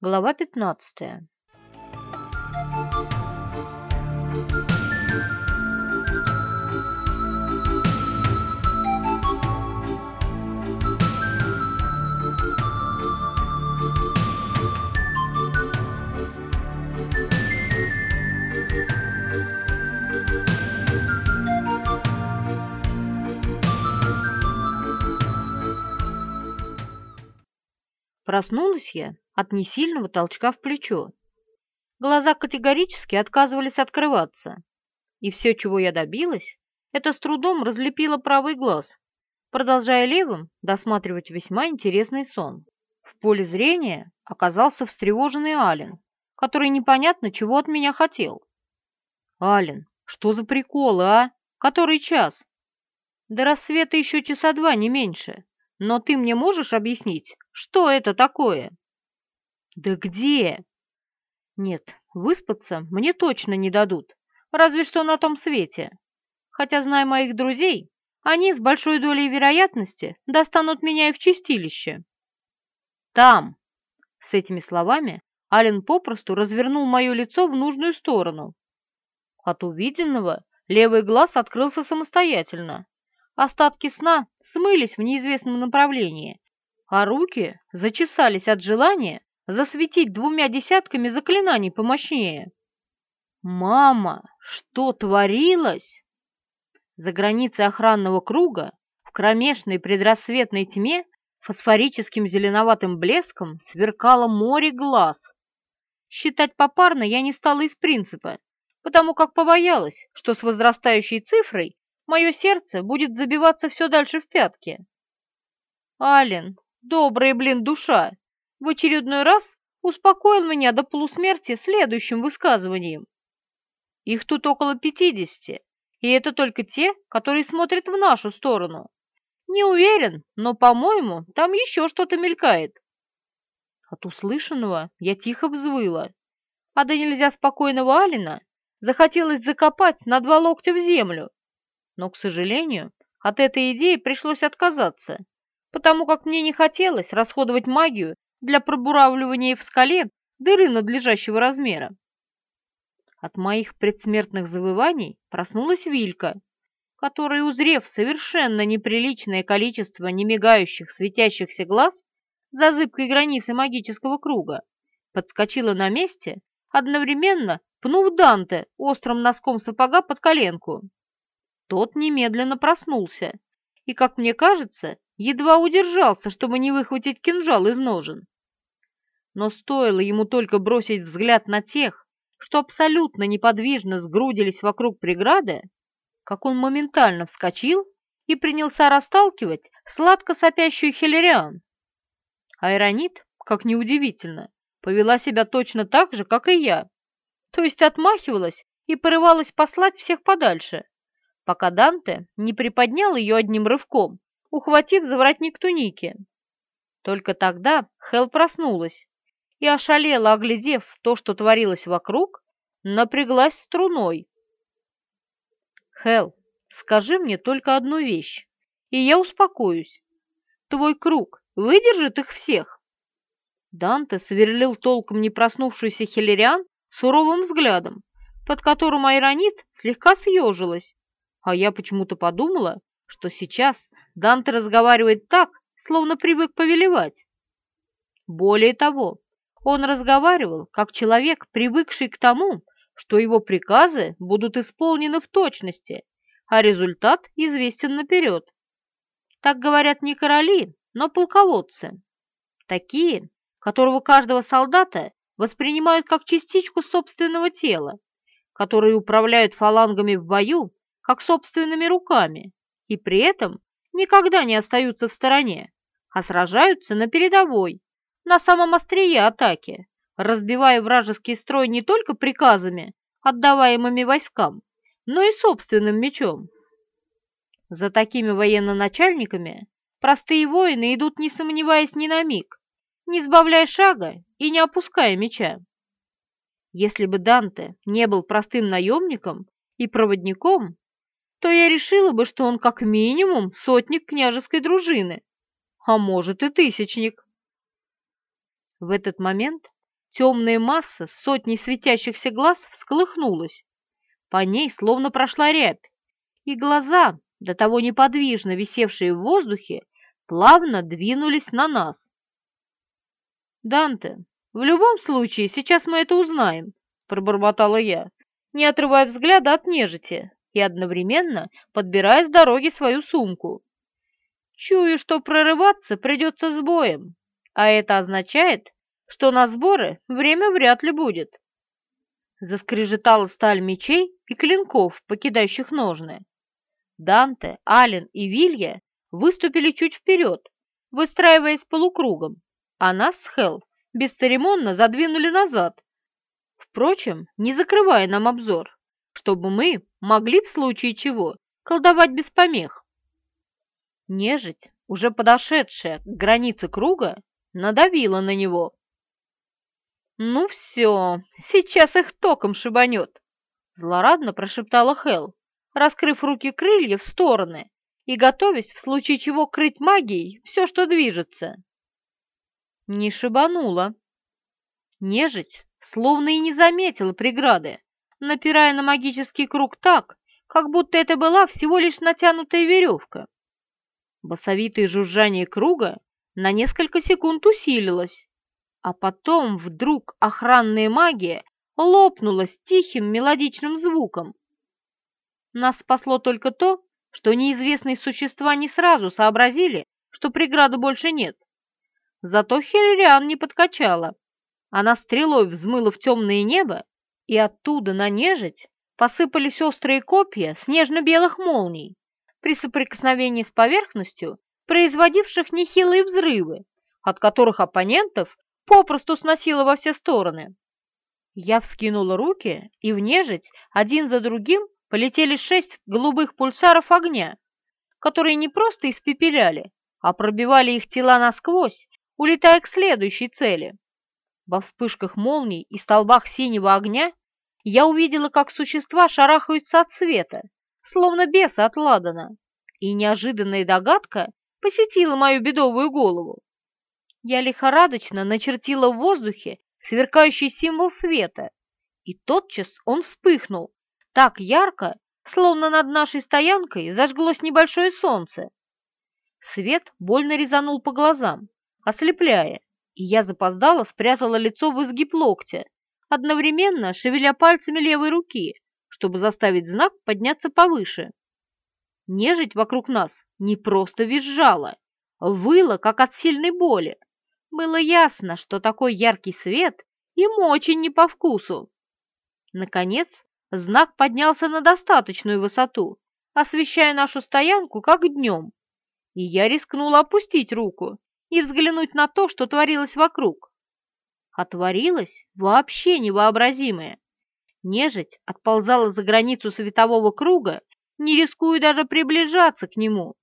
Глава пятнадцатая. Проснулась я от несильного толчка в плечо. Глаза категорически отказывались открываться, и все, чего я добилась, это с трудом разлепила правый глаз, продолжая левым досматривать весьма интересный сон. В поле зрения оказался встревоженный Ален, который непонятно чего от меня хотел. «Ален, что за приколы, а? Который час?» «До рассвета еще часа два, не меньше. Но ты мне можешь объяснить, что это такое?» «Да где?» «Нет, выспаться мне точно не дадут, разве что на том свете. Хотя, зная моих друзей, они с большой долей вероятности достанут меня и в чистилище». «Там!» С этими словами Ален попросту развернул мое лицо в нужную сторону. От увиденного левый глаз открылся самостоятельно. Остатки сна смылись в неизвестном направлении, а руки зачесались от желания засветить двумя десятками заклинаний помощнее. «Мама, что творилось?» За границей охранного круга, в кромешной предрассветной тьме, фосфорическим зеленоватым блеском сверкало море глаз. Считать попарно я не стала из принципа, потому как побоялась, что с возрастающей цифрой мое сердце будет забиваться все дальше в пятки. Ален, добрая, блин, душа, в очередной раз успокоил меня до полусмерти следующим высказыванием. Их тут около пятидесяти, и это только те, которые смотрят в нашу сторону. Не уверен, но, по-моему, там еще что-то мелькает. От услышанного я тихо взвыла, а до нельзя спокойного Алина захотелось закопать на два локтя в землю но, к сожалению, от этой идеи пришлось отказаться, потому как мне не хотелось расходовать магию для пробуравливания в скале дыры надлежащего размера. От моих предсмертных завываний проснулась Вилька, которая, узрев совершенно неприличное количество немигающих светящихся глаз за зыбкой границы магического круга, подскочила на месте, одновременно пнув Данте острым носком сапога под коленку. Тот немедленно проснулся и, как мне кажется, едва удержался, чтобы не выхватить кинжал из ножен. Но стоило ему только бросить взгляд на тех, что абсолютно неподвижно сгрудились вокруг преграды, как он моментально вскочил и принялся расталкивать сладко сопящую Хиллериан. Айронит, как неудивительно, повела себя точно так же, как и я, то есть отмахивалась и порывалась послать всех подальше, пока Данте не приподнял ее одним рывком, ухватив за воротник туники. Только тогда Хел проснулась и, ошалела, оглядев то, что творилось вокруг, напряглась струной. «Хел, скажи мне только одну вещь, и я успокоюсь. Твой круг выдержит их всех?» Данте сверлил толком не проснувшуюся Хиллериан суровым взглядом, под которым Айронит слегка съежилась а я почему-то подумала, что сейчас Данте разговаривает так, словно привык повелевать. Более того, он разговаривал как человек, привыкший к тому, что его приказы будут исполнены в точности, а результат известен наперед. Так говорят не короли, но полководцы. Такие, которого каждого солдата воспринимают как частичку собственного тела, которые управляют фалангами в бою как собственными руками, и при этом никогда не остаются в стороне, а сражаются на передовой, на самом острие атаки, разбивая вражеский строй не только приказами, отдаваемыми войскам, но и собственным мечом. За такими военно-начальниками простые воины идут, не сомневаясь ни на миг, не сбавляя шага и не опуская меча. Если бы Данте не был простым наемником и проводником, то я решила бы, что он как минимум сотник княжеской дружины, а может и тысячник. В этот момент темная масса с сотней светящихся глаз всколыхнулась. По ней словно прошла рябь, и глаза, до того неподвижно висевшие в воздухе, плавно двинулись на нас. «Данте, в любом случае, сейчас мы это узнаем», — пробормотала я, не отрывая взгляда от нежити и одновременно подбирая с дороги свою сумку. Чую, что прорываться придется с боем, а это означает, что на сборы время вряд ли будет. Заскрежетала сталь мечей и клинков, покидающих ножны. Данте, Ален и Вилья выступили чуть вперед, выстраиваясь полукругом, а нас с Хелл бесцеремонно задвинули назад, впрочем, не закрывая нам обзор, чтобы мы могли в случае чего колдовать без помех. Нежить, уже подошедшая к границе круга, надавила на него. «Ну все, сейчас их током шибанет!» Злорадно прошептала Хел, раскрыв руки крылья в стороны и готовясь в случае чего крыть магией все, что движется. Не шибанула. Нежить словно и не заметила преграды, напирая на магический круг так, как будто это была всего лишь натянутая веревка. Басовитое жужжание круга на несколько секунд усилилось, а потом вдруг охранная магия лопнула с тихим мелодичным звуком. Нас спасло только то, что неизвестные существа не сразу сообразили, что преграды больше нет. Зато Хиллериан не подкачала. Она стрелой взмыла в темное небо, и оттуда на нежить посыпались острые копья снежно-белых молний, при соприкосновении с поверхностью, производивших нехилые взрывы, от которых оппонентов попросту сносило во все стороны. Я вскинула руки, и в нежить один за другим полетели шесть голубых пульсаров огня, которые не просто испепеляли, а пробивали их тела насквозь, улетая к следующей цели. Во вспышках молний и столбах синего огня я увидела, как существа шарахаются от света, словно бесы от ладана, и неожиданная догадка посетила мою бедовую голову. Я лихорадочно начертила в воздухе сверкающий символ света, и тотчас он вспыхнул так ярко, словно над нашей стоянкой зажглось небольшое солнце. Свет больно резанул по глазам, ослепляя, и я запоздала спрятала лицо в изгиб локтя, одновременно шевеля пальцами левой руки, чтобы заставить знак подняться повыше. Нежить вокруг нас не просто визжала, выла, как от сильной боли. Было ясно, что такой яркий свет им очень не по вкусу. Наконец, знак поднялся на достаточную высоту, освещая нашу стоянку как днем, и я рискнула опустить руку и взглянуть на то, что творилось вокруг. А творилось вообще невообразимое. Нежить отползала за границу светового круга, не рискуя даже приближаться к нему,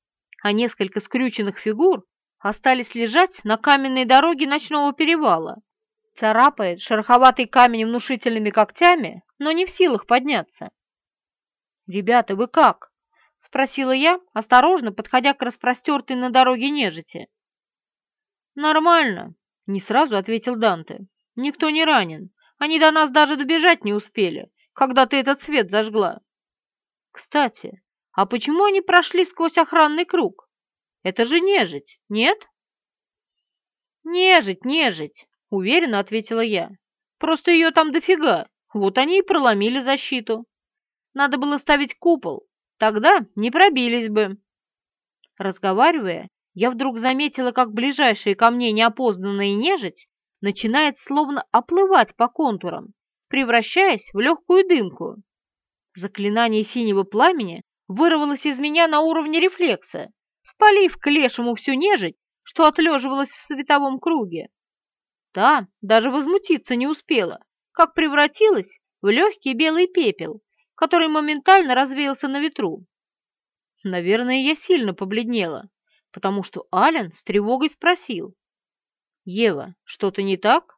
а несколько скрюченных фигур остались лежать на каменной дороге ночного перевала, царапает шероховатый камень внушительными когтями, но не в силах подняться. «Ребята, вы как?» — спросила я, осторожно подходя к распростертой на дороге нежити. «Нормально», — не сразу ответил Данте. «Никто не ранен. Они до нас даже добежать не успели, когда ты этот свет зажгла. Кстати, а почему они прошли сквозь охранный круг? Это же нежить, нет?» «Нежить, нежить», — уверенно ответила я. «Просто ее там дофига, вот они и проломили защиту. Надо было ставить купол, тогда не пробились бы». Разговаривая, я вдруг заметила, как ближайшая ко мне неопознанная нежить начинает словно оплывать по контурам, превращаясь в легкую дымку. Заклинание синего пламени вырвалось из меня на уровне рефлекса, спалив к лешему всю нежить, что отлеживалась в световом круге. Та даже возмутиться не успела, как превратилась в легкий белый пепел, который моментально развеялся на ветру. Наверное, я сильно побледнела, потому что Ален с тревогой спросил. «Ева, что-то не так?»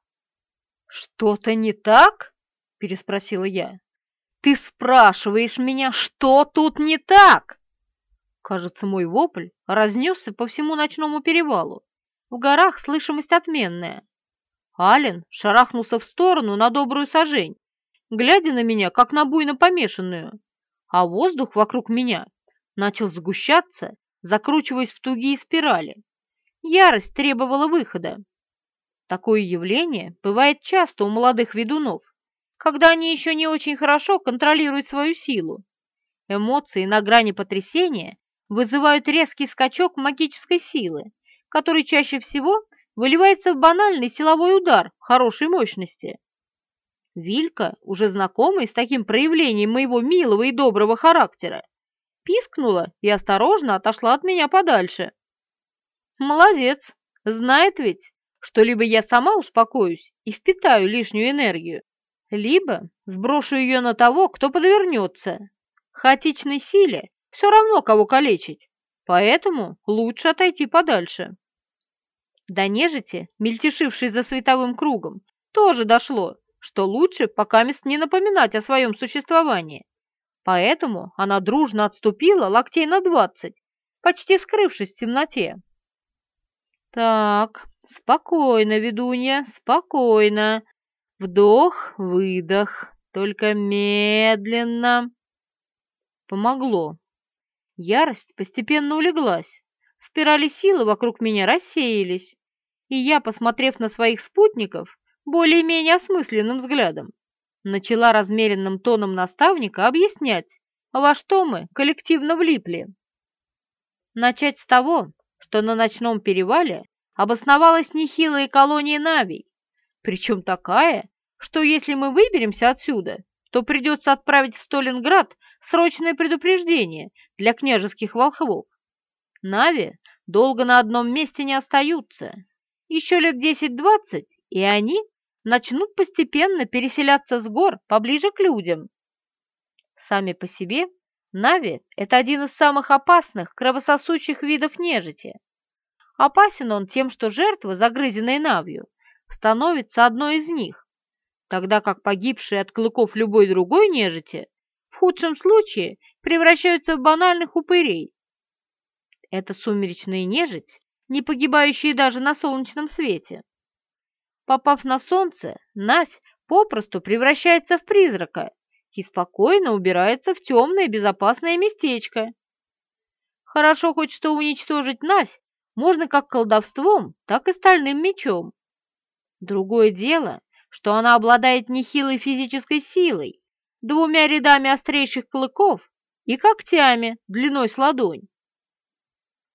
«Что-то не так?» — переспросила я. «Ты спрашиваешь меня, что тут не так?» Кажется, мой вопль разнесся по всему ночному перевалу. В горах слышимость отменная. Ален шарахнулся в сторону на добрую сажень, глядя на меня, как на буйно помешанную, а воздух вокруг меня начал сгущаться, закручиваясь в тугие спирали. Ярость требовала выхода. Такое явление бывает часто у молодых ведунов, когда они еще не очень хорошо контролируют свою силу. Эмоции на грани потрясения вызывают резкий скачок магической силы, который чаще всего выливается в банальный силовой удар хорошей мощности. Вилька, уже знакомая с таким проявлением моего милого и доброго характера, пискнула и осторожно отошла от меня подальше. Молодец, знает ведь, что либо я сама успокоюсь и впитаю лишнюю энергию, либо сброшу ее на того, кто подвернется. Хаотичной силе все равно кого калечить, поэтому лучше отойти подальше. До нежити, мельтешившей за световым кругом, тоже дошло, что лучше пока мест не напоминать о своем существовании. Поэтому она дружно отступила локтей на двадцать, почти скрывшись в темноте. «Так, спокойно, ведунья, спокойно. Вдох, выдох, только медленно». Помогло. Ярость постепенно улеглась, спирали силы вокруг меня рассеялись, и я, посмотрев на своих спутников более-менее осмысленным взглядом, начала размеренным тоном наставника объяснять, во что мы коллективно влипли. Начать с того, что на ночном перевале обосновалась нехилая колония Навий, причем такая, что если мы выберемся отсюда, то придется отправить в Сталинград срочное предупреждение для княжеских волхвов. Нави долго на одном месте не остаются. Еще лет десять-двадцать, и они начнут постепенно переселяться с гор поближе к людям. Сами по себе Нави – это один из самых опасных кровососущих видов нежити. Опасен он тем, что жертва, загрызенная Навью, становится одной из них, тогда как погибшие от клыков любой другой нежити в худшем случае превращаются в банальных упырей. Это сумеречная нежить, не погибающая даже на солнечном свете. Попав на солнце, Навь попросту превращается в призрака и спокойно убирается в темное безопасное местечко. Хорошо хоть что уничтожить Навь можно как колдовством, так и стальным мечом. Другое дело, что она обладает нехилой физической силой, двумя рядами острейших клыков и когтями длиной с ладонь.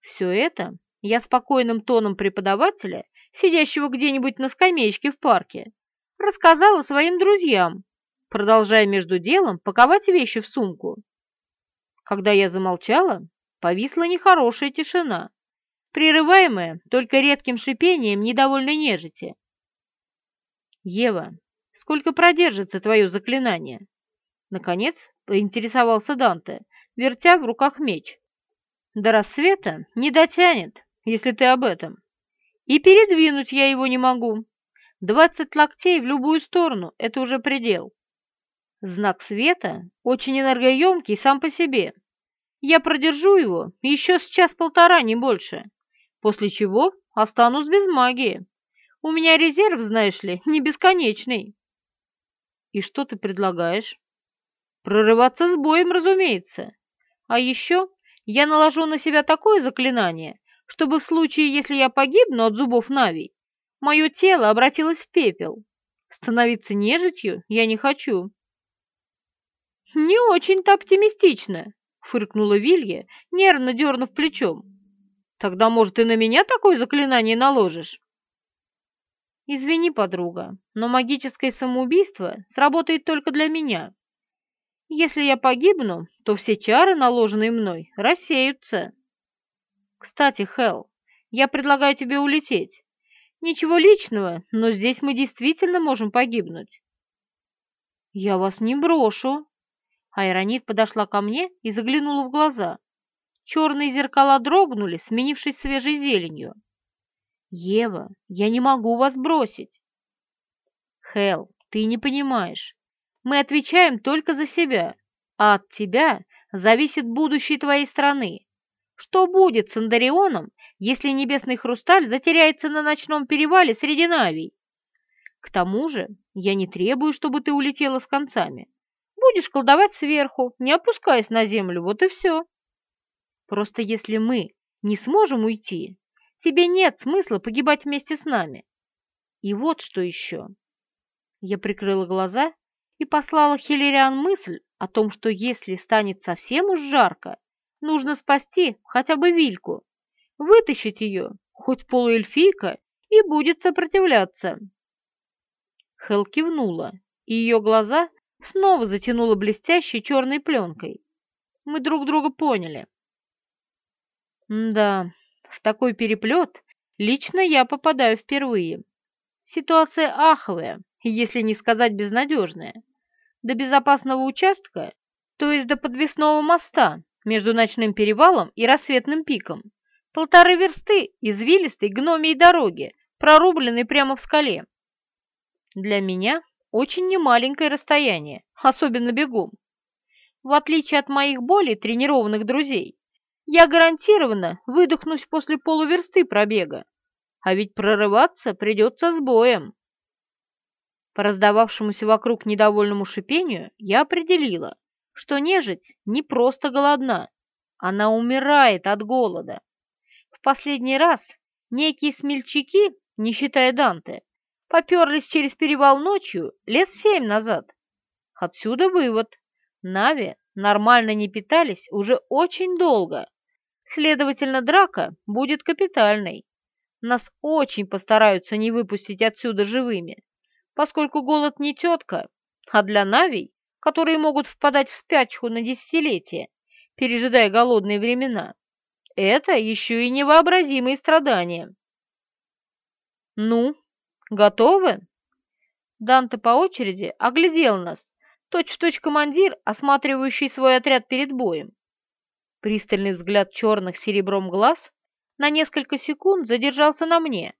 Все это я спокойным тоном преподавателя, сидящего где-нибудь на скамеечке в парке, рассказала своим друзьям, продолжая между делом паковать вещи в сумку. Когда я замолчала, повисла нехорошая тишина, прерываемая только редким шипением недовольной нежити. «Ева, сколько продержится твое заклинание?» Наконец поинтересовался Данте, вертя в руках меч. «До рассвета не дотянет, если ты об этом. И передвинуть я его не могу. Двадцать локтей в любую сторону — это уже предел. Знак света очень энергоемкий сам по себе. Я продержу его еще с час-полтора, не больше, после чего останусь без магии. У меня резерв, знаешь ли, не бесконечный. И что ты предлагаешь? Прорываться с боем, разумеется. А еще я наложу на себя такое заклинание, чтобы в случае, если я погибну от зубов Навий, мое тело обратилось в пепел. Становиться нежитью я не хочу. «Не очень-то оптимистично», — фыркнула Вилья, нервно дернув плечом. «Тогда, может, и на меня такое заклинание наложишь?» «Извини, подруга, но магическое самоубийство сработает только для меня. Если я погибну, то все чары, наложенные мной, рассеются». Кстати, Хел, я предлагаю тебе улететь. Ничего личного, но здесь мы действительно можем погибнуть. Я вас не брошу. Айронит подошла ко мне и заглянула в глаза. Черные зеркала дрогнули, сменившись свежей зеленью. Ева, я не могу вас бросить. Хел, ты не понимаешь. Мы отвечаем только за себя, а от тебя зависит будущее твоей страны. Что будет с Андарионом, если небесный хрусталь затеряется на ночном перевале среди Навий? К тому же я не требую, чтобы ты улетела с концами. Будешь колдовать сверху, не опускаясь на землю, вот и все. Просто если мы не сможем уйти, тебе нет смысла погибать вместе с нами. И вот что еще. Я прикрыла глаза и послала Хиллериан мысль о том, что если станет совсем уж жарко, нужно спасти хотя бы Вильку, вытащить ее, хоть полуэльфийка, и будет сопротивляться. Хел кивнула, и ее глаза снова затянуло блестящей черной пленкой. Мы друг друга поняли. Да, в такой переплет лично я попадаю впервые. Ситуация аховая, если не сказать безнадежная. До безопасного участка, то есть до подвесного моста между ночным перевалом и рассветным пиком, полторы версты извилистой гномией дороги, прорубленной прямо в скале. Для меня очень немаленькое расстояние, особенно бегом. В отличие от моих более тренированных друзей, я гарантированно выдохнусь после полуверсты пробега, а ведь прорываться придется с боем. По раздававшемуся вокруг недовольному шипению я определила, что нежить не просто голодна, она умирает от голода. В последний раз некие смельчаки не считая Данте, поперлись через перевал ночью лет семь назад. Отсюда вывод. Нави нормально не питались уже очень долго. Следовательно, драка будет капитальной. Нас очень постараются не выпустить отсюда живыми, поскольку голод не тетка, а для Навий, которые могут впадать в спячку на десятилетия, пережидая голодные времена, это еще и невообразимые страдания. «Ну, готовы?» Данте по очереди оглядел нас, точь-в-точь -точь командир, осматривающий свой отряд перед боем. Пристальный взгляд черных серебром глаз на несколько секунд задержался на мне,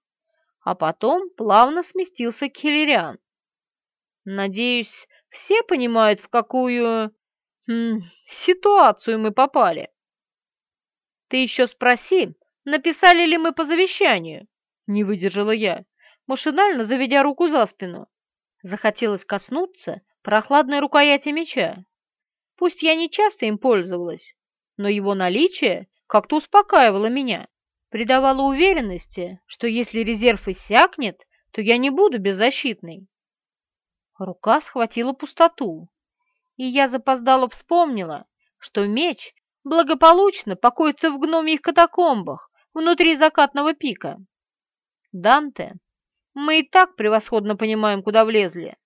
а потом плавно сместился к Хиллериан. «Надеюсь, все понимают, в какую... М, ситуацию мы попали?» «Ты еще спроси, написали ли мы по завещанию?» Не выдержала я, машинально заведя руку за спину. Захотелось коснуться прохладной рукояти меча. Пусть я не часто им пользовалась, но его наличие как-то успокаивало меня, придавало уверенности, что если резерв иссякнет, то я не буду беззащитной. Рука схватила пустоту, и я запоздало вспомнила, что меч благополучно покоится в гномьих катакомбах внутри закатного пика. Данте, мы и так превосходно понимаем, куда влезли.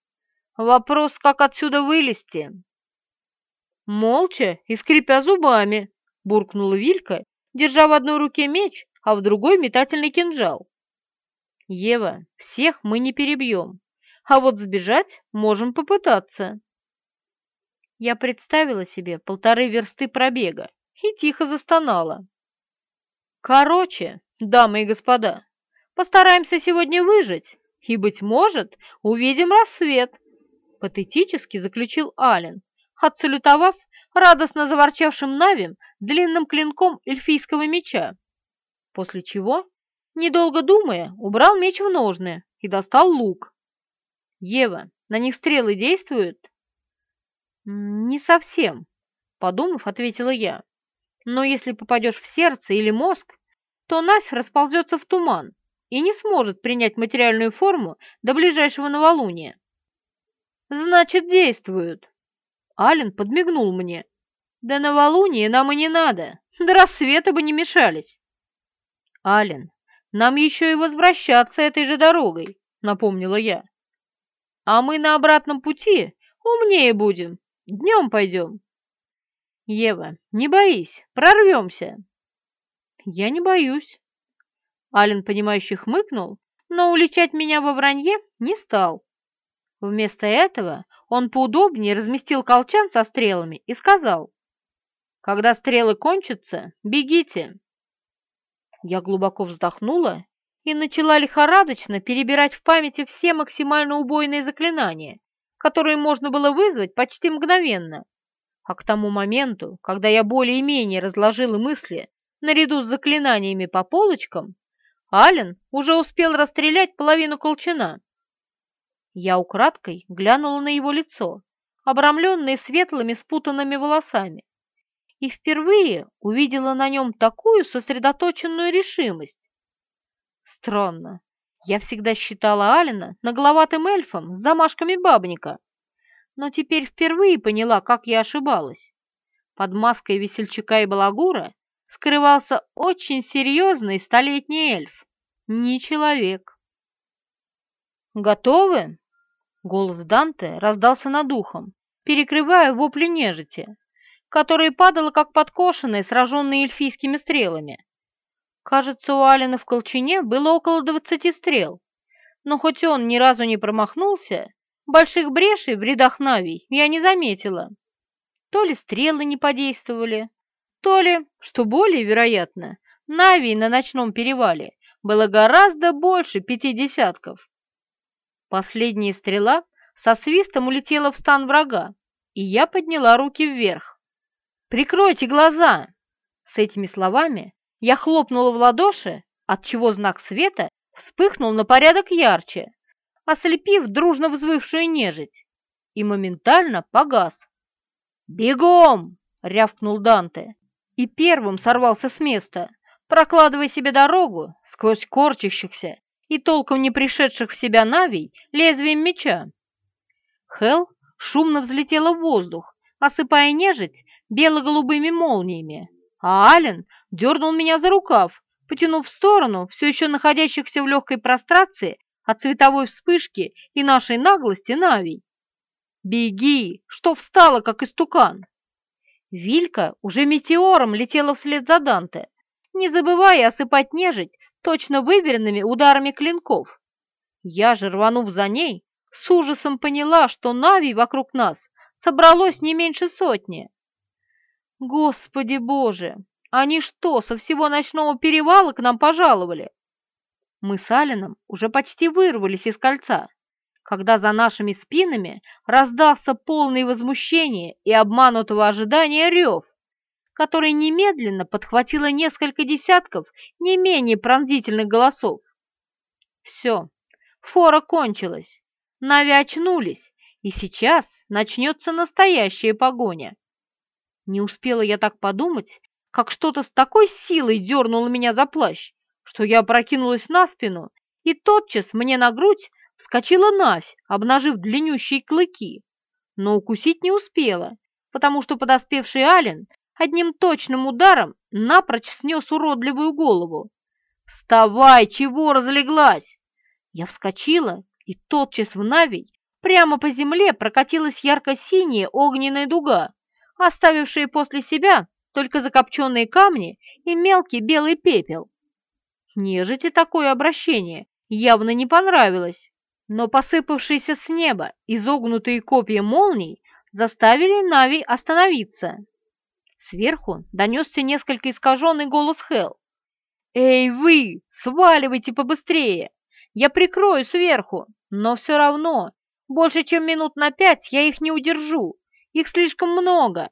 Вопрос, как отсюда вылезти?» «Молча и скрипя зубами», — буркнула Вилька, держа в одной руке меч, а в другой метательный кинжал. «Ева, всех мы не перебьем, а вот сбежать можем попытаться». Я представила себе полторы версты пробега и тихо застонала. «Короче, дамы и господа, Постараемся сегодня выжить, и, быть может, увидим рассвет», — патетически заключил Ален, отсалютовав радостно заворчавшим Навим длинным клинком эльфийского меча, после чего, недолго думая, убрал меч в ножны и достал лук. «Ева, на них стрелы действуют?» «Не совсем», — подумав, ответила я. «Но если попадешь в сердце или мозг, то Навь расползется в туман, и не сможет принять материальную форму до ближайшего новолуния. Значит, действуют. Ален подмигнул мне. До новолуния нам и не надо, до рассвета бы не мешались. Ален, нам еще и возвращаться этой же дорогой, напомнила я. А мы на обратном пути умнее будем, днем пойдем. Ева, не боись, прорвемся. Я не боюсь. Ален, понимающе хмыкнул, но уличать меня во вранье не стал. Вместо этого он поудобнее разместил колчан со стрелами и сказал, «Когда стрелы кончатся, бегите». Я глубоко вздохнула и начала лихорадочно перебирать в памяти все максимально убойные заклинания, которые можно было вызвать почти мгновенно. А к тому моменту, когда я более-менее разложила мысли наряду с заклинаниями по полочкам, Ален уже успел расстрелять половину колчана. Я украдкой глянула на его лицо, обрамленное светлыми спутанными волосами, и впервые увидела на нем такую сосредоточенную решимость. Странно, я всегда считала Алина нагловатым эльфом с замашками бабника, но теперь впервые поняла, как я ошибалась. Под маской весельчака и балагура скрывался очень серьезный столетний эльф, не человек. «Готовы?» Голос Данте раздался над ухом, перекрывая вопли нежити, которая падала как подкошенная, сраженная эльфийскими стрелами. Кажется, у Алина в колчине было около двадцати стрел, но хоть он ни разу не промахнулся, больших брешей в рядах Навий я не заметила. То ли стрелы не подействовали, то ли, что более вероятно, Навий на ночном перевале было гораздо больше пяти десятков. Последняя стрела со свистом улетела в стан врага, и я подняла руки вверх. «Прикройте глаза!» С этими словами я хлопнула в ладоши, отчего знак света вспыхнул на порядок ярче, ослепив дружно взвывшую нежить, и моментально погас. «Бегом!» — рявкнул Данте, и первым сорвался с места, прокладывая себе дорогу сквозь корчащихся и толком не пришедших в себя Навий лезвием меча. Хел шумно взлетела в воздух, осыпая нежить бело-голубыми молниями, а Ален дернул меня за рукав, потянув в сторону все еще находящихся в легкой прострации от цветовой вспышки и нашей наглости Навий. «Беги! Что встала, как истукан?» Вилька уже метеором летела вслед за Данте, не забывая осыпать нежить точно выверенными ударами клинков. Я же, рванув за ней, с ужасом поняла, что Нави вокруг нас собралось не меньше сотни. Господи Боже, они что, со всего ночного перевала к нам пожаловали? Мы с Алином уже почти вырвались из кольца, когда за нашими спинами раздался полный возмущения и обманутого ожидания рев который немедленно подхватило несколько десятков не менее пронзительных голосов. Все, фора кончилась, Нави очнулись, и сейчас начнется настоящая погоня. Не успела я так подумать, как что-то с такой силой дернуло меня за плащ, что я опрокинулась на спину, и тотчас мне на грудь вскочила Навь, обнажив длиннющие клыки, но укусить не успела, потому что подоспевший Ален одним точным ударом напрочь снес уродливую голову. «Вставай! Чего разлеглась?» Я вскочила, и тотчас в Навий прямо по земле прокатилась ярко-синяя огненная дуга, оставившая после себя только закопченные камни и мелкий белый пепел. Нежити такое обращение явно не понравилось, но посыпавшиеся с неба изогнутые копья молний заставили Нави остановиться. Сверху донесся несколько искаженный голос Хел. «Эй, вы! Сваливайте побыстрее! Я прикрою сверху, но все равно, больше чем минут на пять я их не удержу, их слишком много!»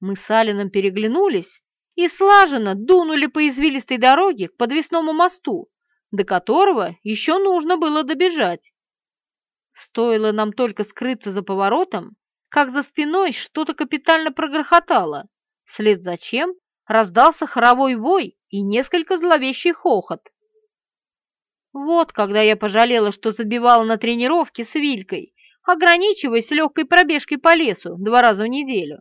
Мы с Алином переглянулись и слаженно дунули по извилистой дороге к подвесному мосту, до которого еще нужно было добежать. Стоило нам только скрыться за поворотом, как за спиной что-то капитально прогрохотало, вслед за чем раздался хоровой вой и несколько зловещий хохот. Вот когда я пожалела, что забивала на тренировке с Вилькой, ограничиваясь легкой пробежкой по лесу два раза в неделю.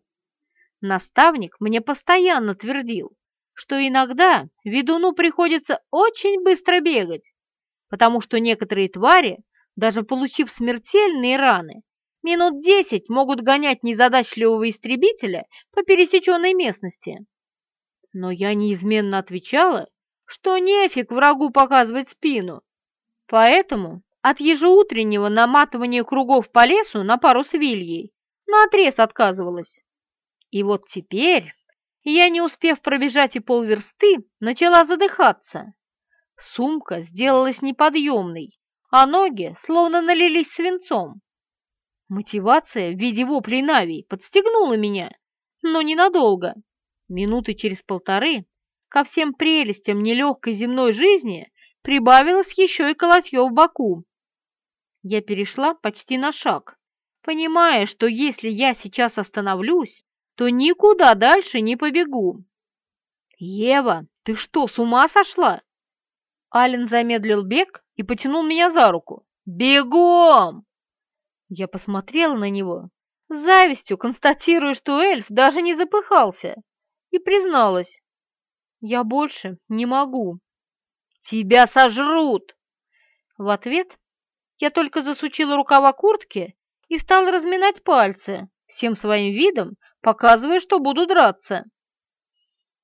Наставник мне постоянно твердил, что иногда ведуну приходится очень быстро бегать, потому что некоторые твари, даже получив смертельные раны, минут десять могут гонять незадачливого истребителя по пересеченной местности. Но я неизменно отвечала, что нефиг врагу показывать спину, поэтому от ежеутреннего наматывания кругов по лесу на пару с Вильей наотрез отказывалась. И вот теперь я, не успев пробежать и полверсты, начала задыхаться. Сумка сделалась неподъемной, а ноги словно налились свинцом. Мотивация в виде воплей Нави подстегнула меня, но ненадолго. Минуты через полторы ко всем прелестям нелегкой земной жизни прибавилось еще и колотье в боку. Я перешла почти на шаг, понимая, что если я сейчас остановлюсь, то никуда дальше не побегу. «Ева, ты что, с ума сошла?» Ален замедлил бег и потянул меня за руку. «Бегом!» Я посмотрела на него, с завистью констатируя, что эльф даже не запыхался, и призналась. «Я больше не могу». «Тебя сожрут!» В ответ я только засучила рукава куртки и стала разминать пальцы, всем своим видом показывая, что буду драться.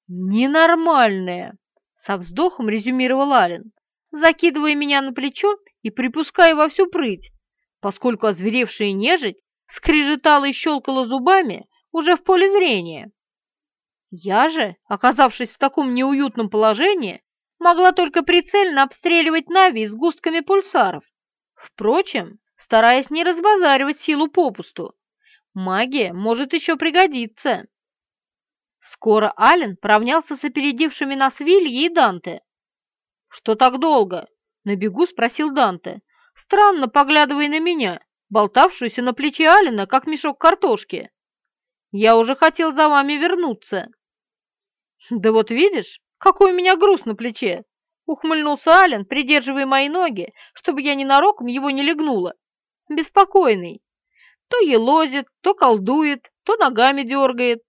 «Ненормальная!» — со вздохом резюмировал Ален, закидывая меня на плечо и припуская во всю прыть, поскольку озверевшая нежить скрежетала и щелкала зубами уже в поле зрения. Я же, оказавшись в таком неуютном положении, могла только прицельно обстреливать Нави с густками пульсаров. Впрочем, стараясь не разбазаривать силу попусту. Магия может еще пригодиться. Скоро Ален поравнялся с опередившими нас Вильи и Данте. «Что так долго?» — на бегу спросил Данте, странно поглядывая на меня, болтавшуюся на плече Алина, как мешок картошки. «Я уже хотел за вами вернуться». «Да вот видишь, какой у меня груз на плече!» — ухмыльнулся Ален, придерживая мои ноги, чтобы я ненароком его не легнула. «Беспокойный. То елозит, то колдует, то ногами дергает.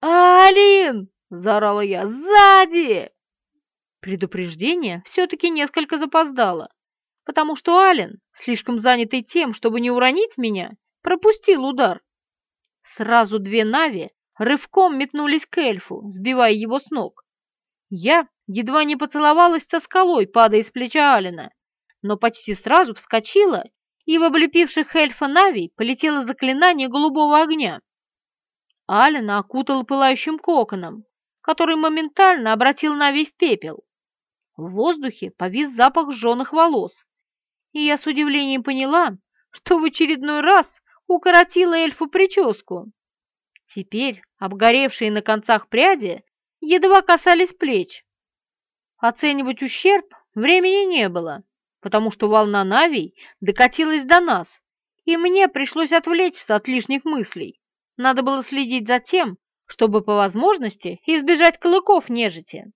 «Алин!» — заорала я. «Сзади!» Предупреждение все-таки несколько запоздало, потому что Ален, слишком занятый тем, чтобы не уронить меня, пропустил удар. Сразу две Нави рывком метнулись к эльфу, сбивая его с ног. Я едва не поцеловалась со скалой, падая с плеча Алина, но почти сразу вскочила, и в облепивших эльфа Нави полетело заклинание голубого огня. Алина окутал пылающим коконом, который моментально обратил Нави в пепел. В воздухе повис запах жженых волос, и я с удивлением поняла, что в очередной раз укоротила эльфу прическу. Теперь обгоревшие на концах пряди едва касались плеч. Оценивать ущерб времени не было, потому что волна Навий докатилась до нас, и мне пришлось отвлечься от лишних мыслей. Надо было следить за тем, чтобы по возможности избежать клыков нежити.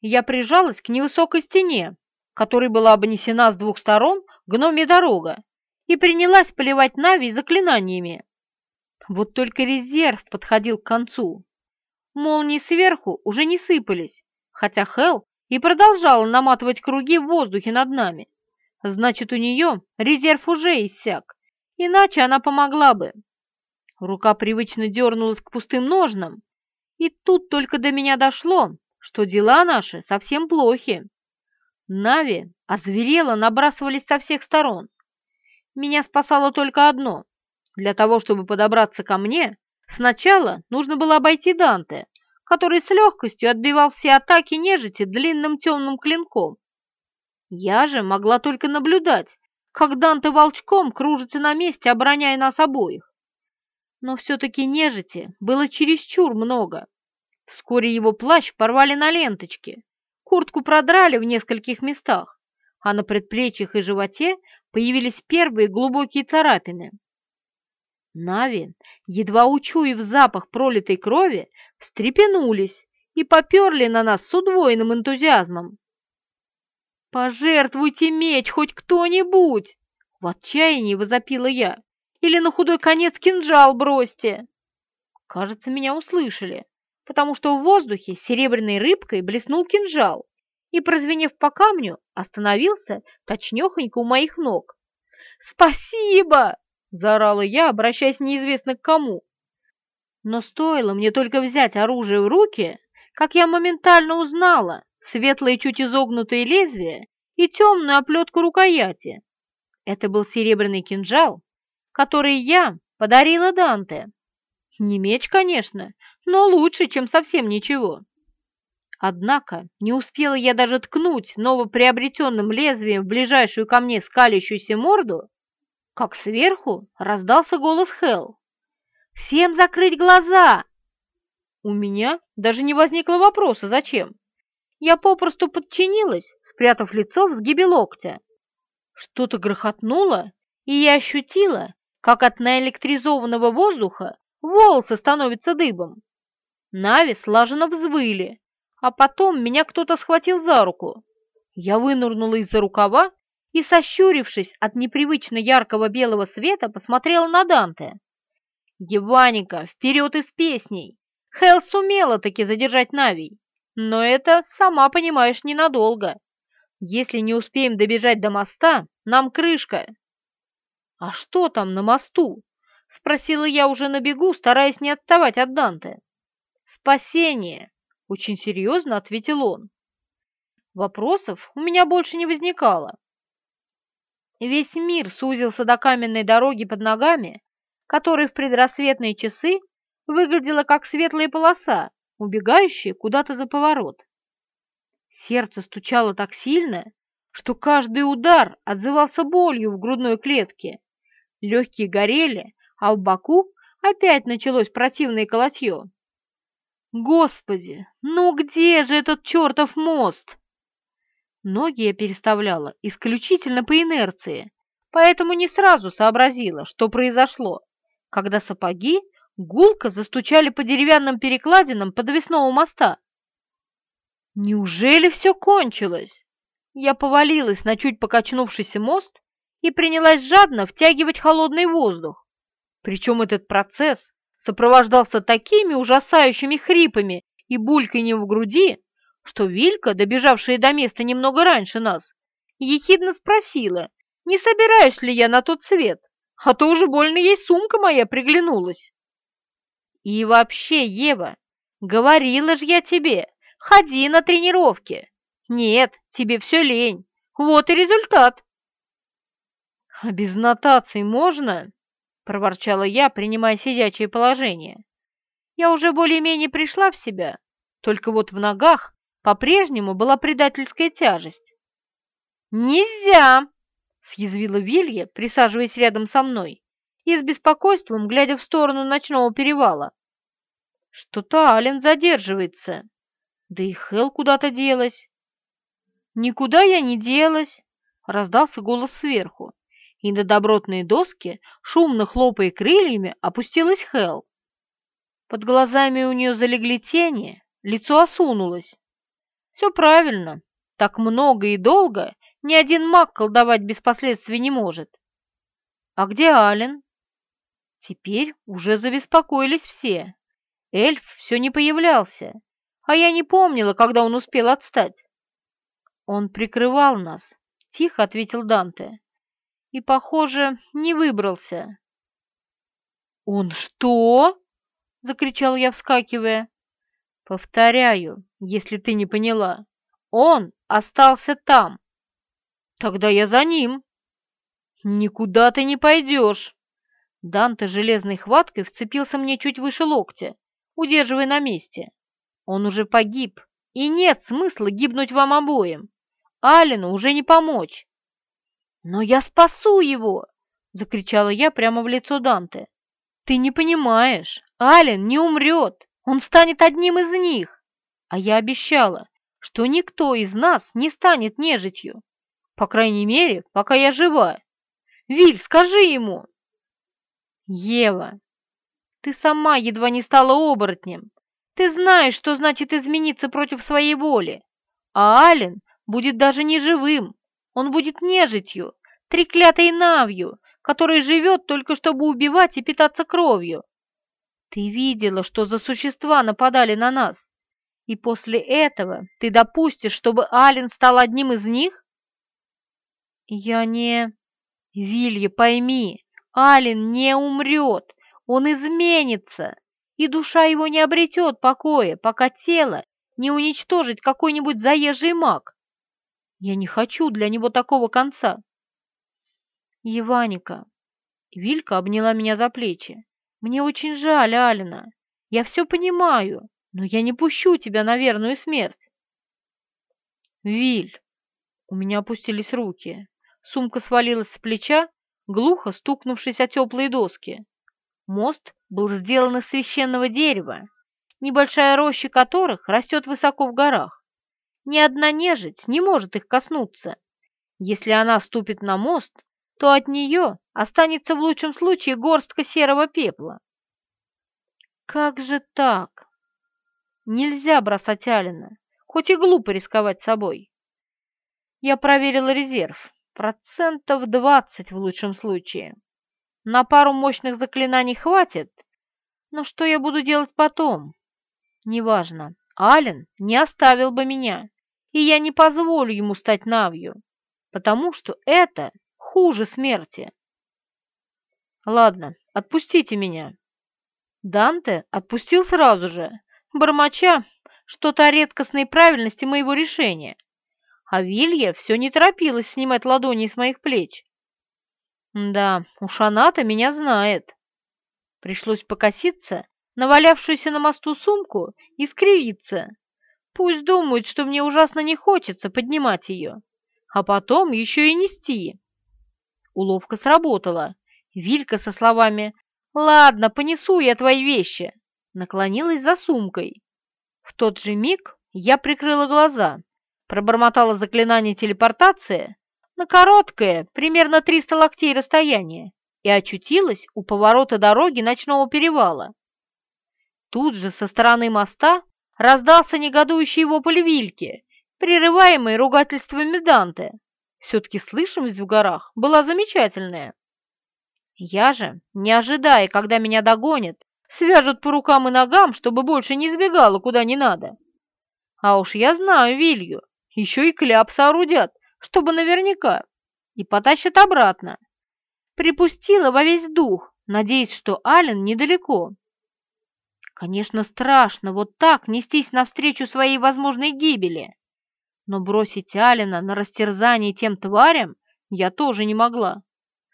Я прижалась к невысокой стене, которой была обнесена с двух сторон гномья дорога, и принялась поливать Нави заклинаниями. Вот только резерв подходил к концу. Молнии сверху уже не сыпались, хотя Хел и продолжала наматывать круги в воздухе над нами. Значит, у нее резерв уже иссяк, иначе она помогла бы. Рука привычно дернулась к пустым ножнам, и тут только до меня дошло, что дела наши совсем плохи. Нави озверело набрасывались со всех сторон. Меня спасало только одно. Для того, чтобы подобраться ко мне, сначала нужно было обойти Данте, который с легкостью отбивал все атаки нежити длинным темным клинком. Я же могла только наблюдать, как Данте волчком кружится на месте, обороняя нас обоих но все-таки нежити было чересчур много. Вскоре его плащ порвали на ленточки, куртку продрали в нескольких местах, а на предплечьях и животе появились первые глубокие царапины. Нави, едва учуяв запах пролитой крови, встрепенулись и поперли на нас с удвоенным энтузиазмом. «Пожертвуйте меч хоть кто-нибудь!» — в отчаянии возопила я. Или на худой конец кинжал бросьте!» Кажется, меня услышали, потому что в воздухе серебряной рыбкой блеснул кинжал и, прозвенев по камню, остановился точнёхонько у моих ног. «Спасибо!» — заорала я, обращаясь неизвестно к кому. Но стоило мне только взять оружие в руки, как я моментально узнала светлое чуть изогнутое лезвие и темную оплетку рукояти. Это был серебряный кинжал который я подарила Данте. Не меч, конечно, но лучше, чем совсем ничего. Однако не успела я даже ткнуть новоприобретенным лезвием в ближайшую ко мне скалящуюся морду, как сверху раздался голос Хелл. «Всем закрыть глаза!» У меня даже не возникло вопроса, зачем. Я попросту подчинилась, спрятав лицо в сгибе локтя. Что-то грохотнуло, и я ощутила, как от наэлектризованного воздуха волосы становятся дыбом. Нави слаженно взвыли, а потом меня кто-то схватил за руку. Я вынырнула из-за рукава и, сощурившись от непривычно яркого белого света, посмотрела на Данте. «Еваника, вперед из песней!» Хелл сумела таки задержать Навий, но это, сама понимаешь, ненадолго. Если не успеем добежать до моста, нам крышка. «А что там на мосту?» — спросила я уже на бегу, стараясь не отставать от Данте. «Спасение!» — очень серьезно ответил он. Вопросов у меня больше не возникало. Весь мир сузился до каменной дороги под ногами, которая в предрассветные часы выглядела как светлая полоса, убегающая куда-то за поворот. Сердце стучало так сильно, что каждый удар отзывался болью в грудной клетке. Легкие горели, а в боку опять началось противное колотье. Господи, ну где же этот чертов мост? Ноги я переставляла исключительно по инерции, поэтому не сразу сообразила, что произошло, когда сапоги гулко застучали по деревянным перекладинам подвесного моста. Неужели все кончилось? Я повалилась на чуть покачнувшийся мост и принялась жадно втягивать холодный воздух. Причем этот процесс сопровождался такими ужасающими хрипами и бульканьем в груди, что Вилька, добежавшая до места немного раньше нас, ехидно спросила, не собираюсь ли я на тот свет, а то уже больно ей сумка моя приглянулась. И вообще, Ева, говорила же я тебе, ходи на тренировки. Нет, тебе все лень. Вот и результат. А без нотаций можно? Проворчала я, принимая сидячее положение. Я уже более-менее пришла в себя, только вот в ногах по-прежнему была предательская тяжесть. «Нельзя!» — съязвила Вилья, присаживаясь рядом со мной и с беспокойством глядя в сторону ночного перевала. Что-то Ален задерживается, да и Хел куда-то делась. Никуда я не делась, раздался голос сверху, и на добротные доски, шумно хлопая крыльями, опустилась Хел. Под глазами у нее залегли тени, лицо осунулось. Все правильно, так много и долго ни один маг колдовать без последствий не может. А где Ален? Теперь уже забеспокоились все. Эльф все не появлялся, а я не помнила, когда он успел отстать. Он прикрывал нас, тихо ответил Данте, и, похоже, не выбрался. «Он что?» — закричал я, вскакивая. «Повторяю, если ты не поняла, он остался там. Тогда я за ним». «Никуда ты не пойдешь!» Данте железной хваткой вцепился мне чуть выше локтя, удерживая на месте. «Он уже погиб, и нет смысла гибнуть вам обоим. Алину уже не помочь». «Но я спасу его!» — закричала я прямо в лицо Данте. «Ты не понимаешь, Ален не умрет, он станет одним из них, а я обещала, что никто из нас не станет нежитью, по крайней мере, пока я жива. Виль, скажи ему!» «Ева, ты сама едва не стала оборотнем. Ты знаешь, что значит измениться против своей воли. А Ален будет даже не живым. Он будет нежитью, треклятой навью, который живет только чтобы убивать и питаться кровью. Ты видела, что за существа нападали на нас. И после этого ты допустишь, чтобы Ален стал одним из них? Я не... Вилья, пойми, Ален не умрет, он изменится, и душа его не обретет покоя, пока тело не уничтожит какой-нибудь заезжий маг. Я не хочу для него такого конца. Еваника. Вилька обняла меня за плечи. Мне очень жаль, Алина. Я все понимаю, но я не пущу тебя на верную смерть. Виль. У меня опустились руки. Сумка свалилась с плеча, глухо стукнувшись о теплые доски. Мост был сделан из священного дерева, небольшая роща которых растет высоко в горах. Ни одна нежить не может их коснуться. Если она ступит на мост, то от нее останется в лучшем случае горстка серого пепла. Как же так? Нельзя бросать Алина, хоть и глупо рисковать собой. Я проверила резерв, процентов двадцать в лучшем случае. На пару мощных заклинаний хватит, но что я буду делать потом? Неважно, Ален не оставил бы меня, и я не позволю ему стать Навью, потому что это хуже смерти. Ладно, отпустите меня. Данте отпустил сразу же, бормоча что-то о редкостной правильности моего решения, а Вилья все не торопилась снимать ладони с моих плеч. Да, уж она-то меня знает. Пришлось покоситься на валявшуюся на мосту сумку и скривиться. Пусть думают, что мне ужасно не хочется поднимать ее, а потом еще и нести. Уловка сработала. Вилька со словами «Ладно, понесу я твои вещи», наклонилась за сумкой. В тот же миг я прикрыла глаза, пробормотала заклинание телепортации на короткое, примерно 300 локтей расстояние, и очутилась у поворота дороги ночного перевала. Тут же со стороны моста раздался негодующий вопль Вильки, прерываемый ругательствами Данте. Все-таки слышимость в горах была замечательная. Я же, не ожидая, когда меня догонят, свяжут по рукам и ногам, чтобы больше не сбегала куда не надо. А уж я знаю Вилью, еще и кляп соорудят, чтобы наверняка, и потащат обратно. Припустила во весь дух, надеясь, что Ален недалеко. Конечно, страшно вот так нестись навстречу своей возможной гибели, но бросить Алина на растерзание тем тварям я тоже не могла.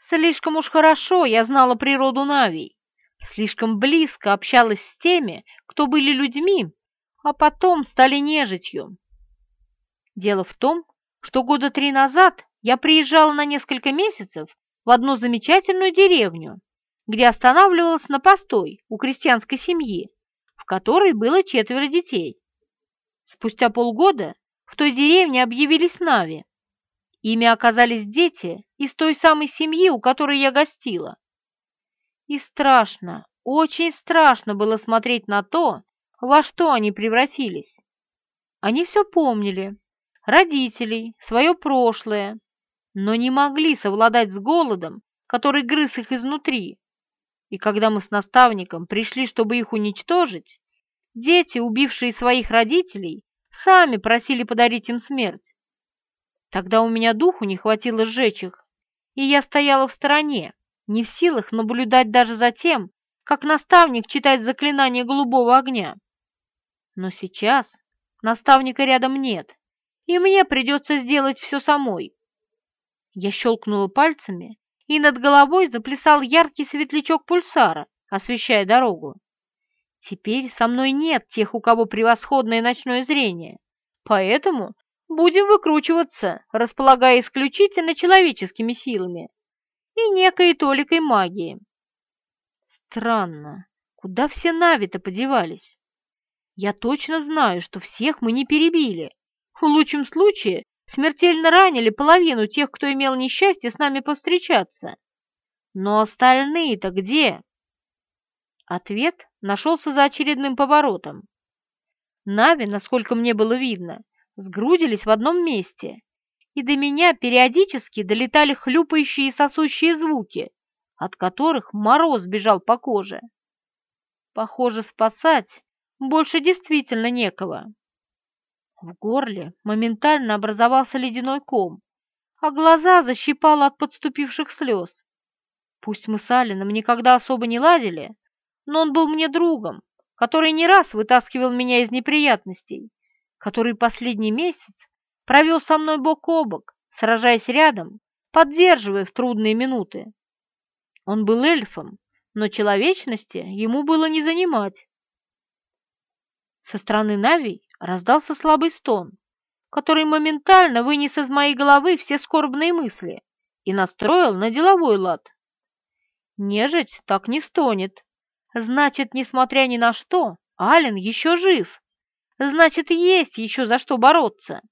Слишком уж хорошо я знала природу Навий, слишком близко общалась с теми, кто были людьми, а потом стали нежитью. Дело в том, что года три назад я приезжала на несколько месяцев в одну замечательную деревню, где останавливалась на постой у крестьянской семьи, в которой было четверо детей. Спустя полгода в той деревне объявились Нави. Ими оказались дети из той самой семьи, у которой я гостила. И страшно, очень страшно было смотреть на то, во что они превратились. Они все помнили, родителей, свое прошлое, но не могли совладать с голодом, который грыз их изнутри. И когда мы с наставником пришли, чтобы их уничтожить, дети, убившие своих родителей, сами просили подарить им смерть. Тогда у меня духу не хватило сжечь их, и я стояла в стороне, не в силах наблюдать даже за тем, как наставник читает заклинание голубого огня. Но сейчас наставника рядом нет, и мне придется сделать все самой. Я щелкнула пальцами, и над головой заплясал яркий светлячок пульсара, освещая дорогу. Теперь со мной нет тех, у кого превосходное ночное зрение, поэтому будем выкручиваться, располагая исключительно человеческими силами и некой толикой магии. Странно, куда все Нави-то подевались? Я точно знаю, что всех мы не перебили. В лучшем случае смертельно ранили половину тех, кто имел несчастье с нами повстречаться. Но остальные-то где? Ответ нашелся за очередным поворотом. Нави, насколько мне было видно, сгрудились в одном месте, и до меня периодически долетали хлюпающие и сосущие звуки, от которых мороз бежал по коже. Похоже, спасать больше действительно некого. В горле моментально образовался ледяной ком, а глаза защипало от подступивших слез. Пусть мы с Алином никогда особо не ладили, но он был мне другом, который не раз вытаскивал меня из неприятностей, который последний месяц провел со мной бок о бок, сражаясь рядом, поддерживая в трудные минуты. Он был эльфом, но человечности ему было не занимать. Со стороны Нави раздался слабый стон, который моментально вынес из моей головы все скорбные мысли и настроил на деловой лад. Нежить так не стонет, Значит, несмотря ни на что, Ален еще жив. Значит, есть еще за что бороться.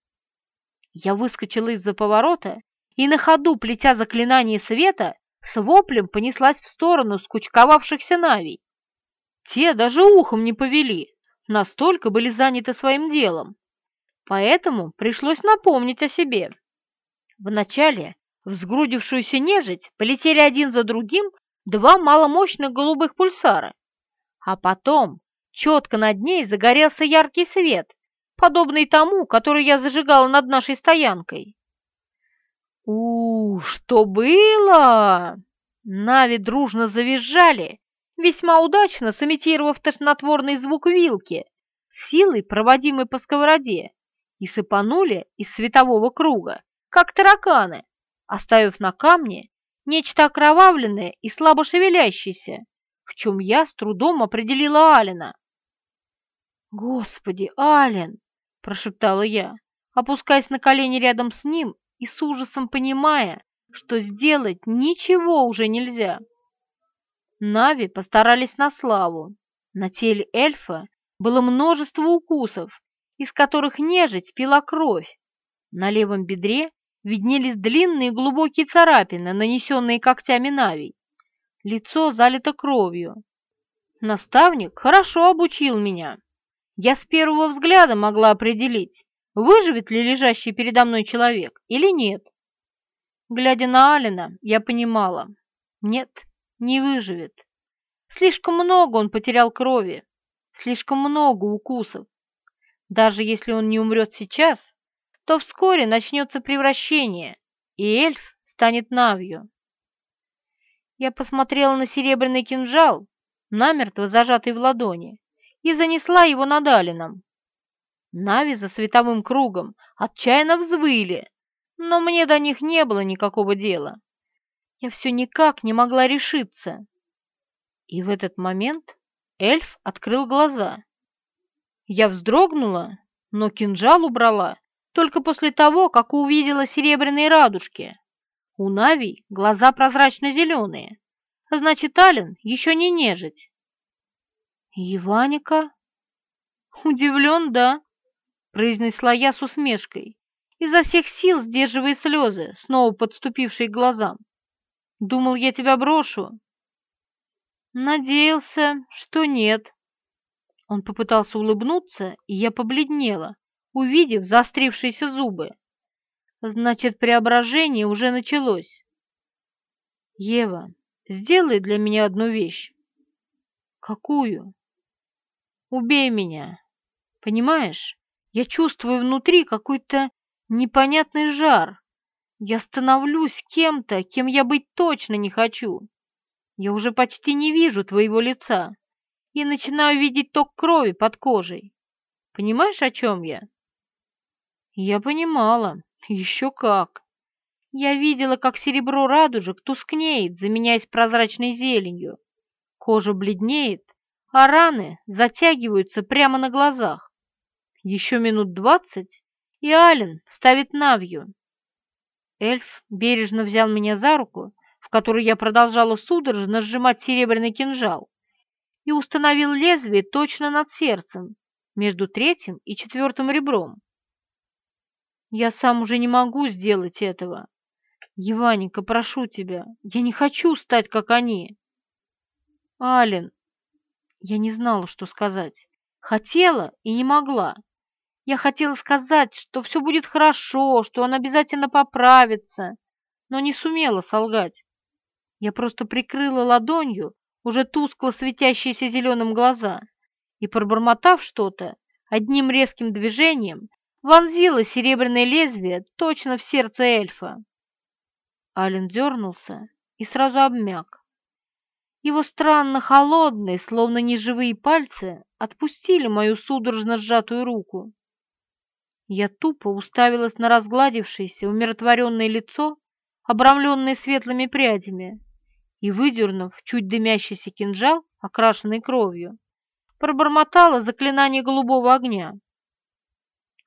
Я выскочила из-за поворота и на ходу, плетя заклинание света, с воплем понеслась в сторону скучковавшихся навий. Те даже ухом не повели, настолько были заняты своим делом. Поэтому пришлось напомнить о себе. Вначале в сгрудившуюся нежить полетели один за другим два маломощных голубых пульсара, а потом четко над ней загорелся яркий свет, подобный тому, который я зажигала над нашей стоянкой. у что было!» Нави дружно завизжали, весьма удачно сымитировав тошнотворный звук вилки, силой, проводимой по сковороде, и сыпанули из светового круга, как тараканы, оставив на камне нечто окровавленное и слабо шевелящееся, в чем я с трудом определила Алина. «Господи, Ален!» – прошептала я, опускаясь на колени рядом с ним и с ужасом понимая, что сделать ничего уже нельзя. Нави постарались на славу. На теле эльфа было множество укусов, из которых нежить пила кровь. На левом бедре виднелись длинные глубокие царапины, нанесенные когтями Нави. Лицо залито кровью. Наставник хорошо обучил меня. Я с первого взгляда могла определить, выживет ли лежащий передо мной человек или нет. Глядя на Алина, я понимала, нет, не выживет. Слишком много он потерял крови, слишком много укусов. Даже если он не умрет сейчас, то вскоре начнется превращение, и эльф станет Навью. Я посмотрела на серебряный кинжал, намертво зажатый в ладони, и занесла его над Алином. Нави за световым кругом отчаянно взвыли, но мне до них не было никакого дела. Я все никак не могла решиться. И в этот момент эльф открыл глаза. Я вздрогнула, но кинжал убрала только после того, как увидела серебряные радужки. У Нави глаза прозрачно-зеленые, значит, Ален еще не нежить. «Еваника?» «Удивлен, да?» — произнесла я с усмешкой, изо всех сил сдерживая слезы, снова подступившие к глазам. «Думал, я тебя брошу?» «Надеялся, что нет». Он попытался улыбнуться, и я побледнела, увидев заострившиеся зубы. Значит, преображение уже началось. «Ева, сделай для меня одну вещь». «Какую?» «Убей меня. Понимаешь, я чувствую внутри какой-то непонятный жар. Я становлюсь кем-то, кем я быть точно не хочу. Я уже почти не вижу твоего лица и начинаю видеть ток крови под кожей. Понимаешь, о чем я?» Я понимала, еще как. Я видела, как серебро радужек тускнеет, заменяясь прозрачной зеленью. Кожа бледнеет, а раны затягиваются прямо на глазах. Еще минут двадцать, и Ален ставит навью. Эльф бережно взял меня за руку в которой я продолжала судорожно сжимать серебряный кинжал, и установил лезвие точно над сердцем, между третьим и четвертым ребром. Я сам уже не могу сделать этого. Еваника, прошу тебя, я не хочу стать, как они. Ален, я не знала, что сказать. Хотела и не могла. Я хотела сказать, что все будет хорошо, что он обязательно поправится, но не сумела солгать. Я просто прикрыла ладонью уже тускло светящиеся зеленым глаза и, пробормотав что-то, одним резким движением вонзила серебряное лезвие точно в сердце эльфа. Ален дернулся и сразу обмяк. Его странно холодные, словно неживые пальцы отпустили мою судорожно сжатую руку. Я тупо уставилась на разгладившееся, умиротворенное лицо, обрамленное светлыми прядями, и, выдернув чуть дымящийся кинжал, окрашенный кровью, пробормотала заклинание голубого огня.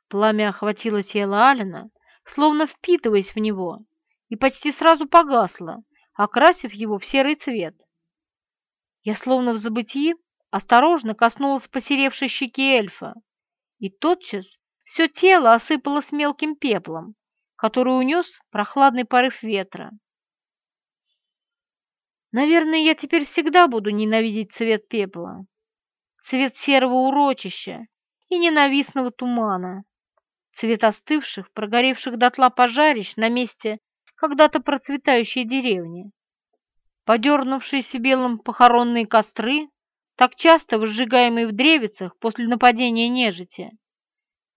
Пламя охватило тело Алина, словно впитываясь в него, и почти сразу погасло, окрасив его в серый цвет. Я словно в забытии осторожно коснулась посеревшей щеки эльфа, и тотчас все тело осыпалось мелким пеплом, который унес прохладный порыв ветра. Наверное, я теперь всегда буду ненавидеть цвет пепла, цвет серого урочища и ненавистного тумана, цвет остывших, прогоревших дотла пожарищ на месте когда-то процветающей деревни, подернувшиеся белым похоронные костры, так часто выжигаемые в древицах после нападения нежити.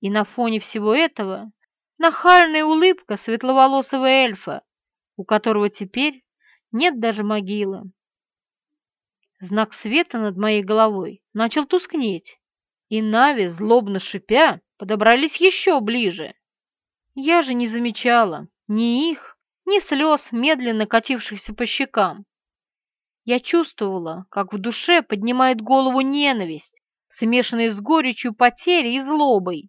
И на фоне всего этого нахальная улыбка светловолосого эльфа, у которого теперь нет даже могилы. Знак света над моей головой начал тускнеть, и Нави, злобно шипя, подобрались еще ближе. Я же не замечала ни их, ни слез, медленно катившихся по щекам. Я чувствовала, как в душе поднимает голову ненависть, смешанная с горечью потери и злобой.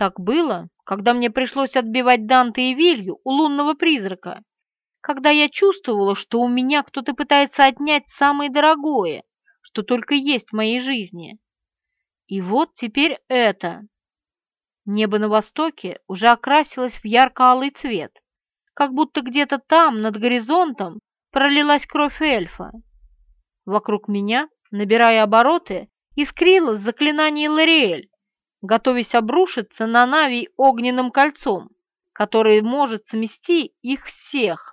Так было, когда мне пришлось отбивать Данте и Вилью у лунного призрака, когда я чувствовала, что у меня кто-то пытается отнять самое дорогое, что только есть в моей жизни. И вот теперь это. Небо на востоке уже окрасилось в ярко-алый цвет, как будто где-то там, над горизонтом, пролилась кровь эльфа. Вокруг меня, набирая обороты, искрилось заклинание Лориэль, готовясь обрушиться на Нави огненным кольцом, которое может смести их всех.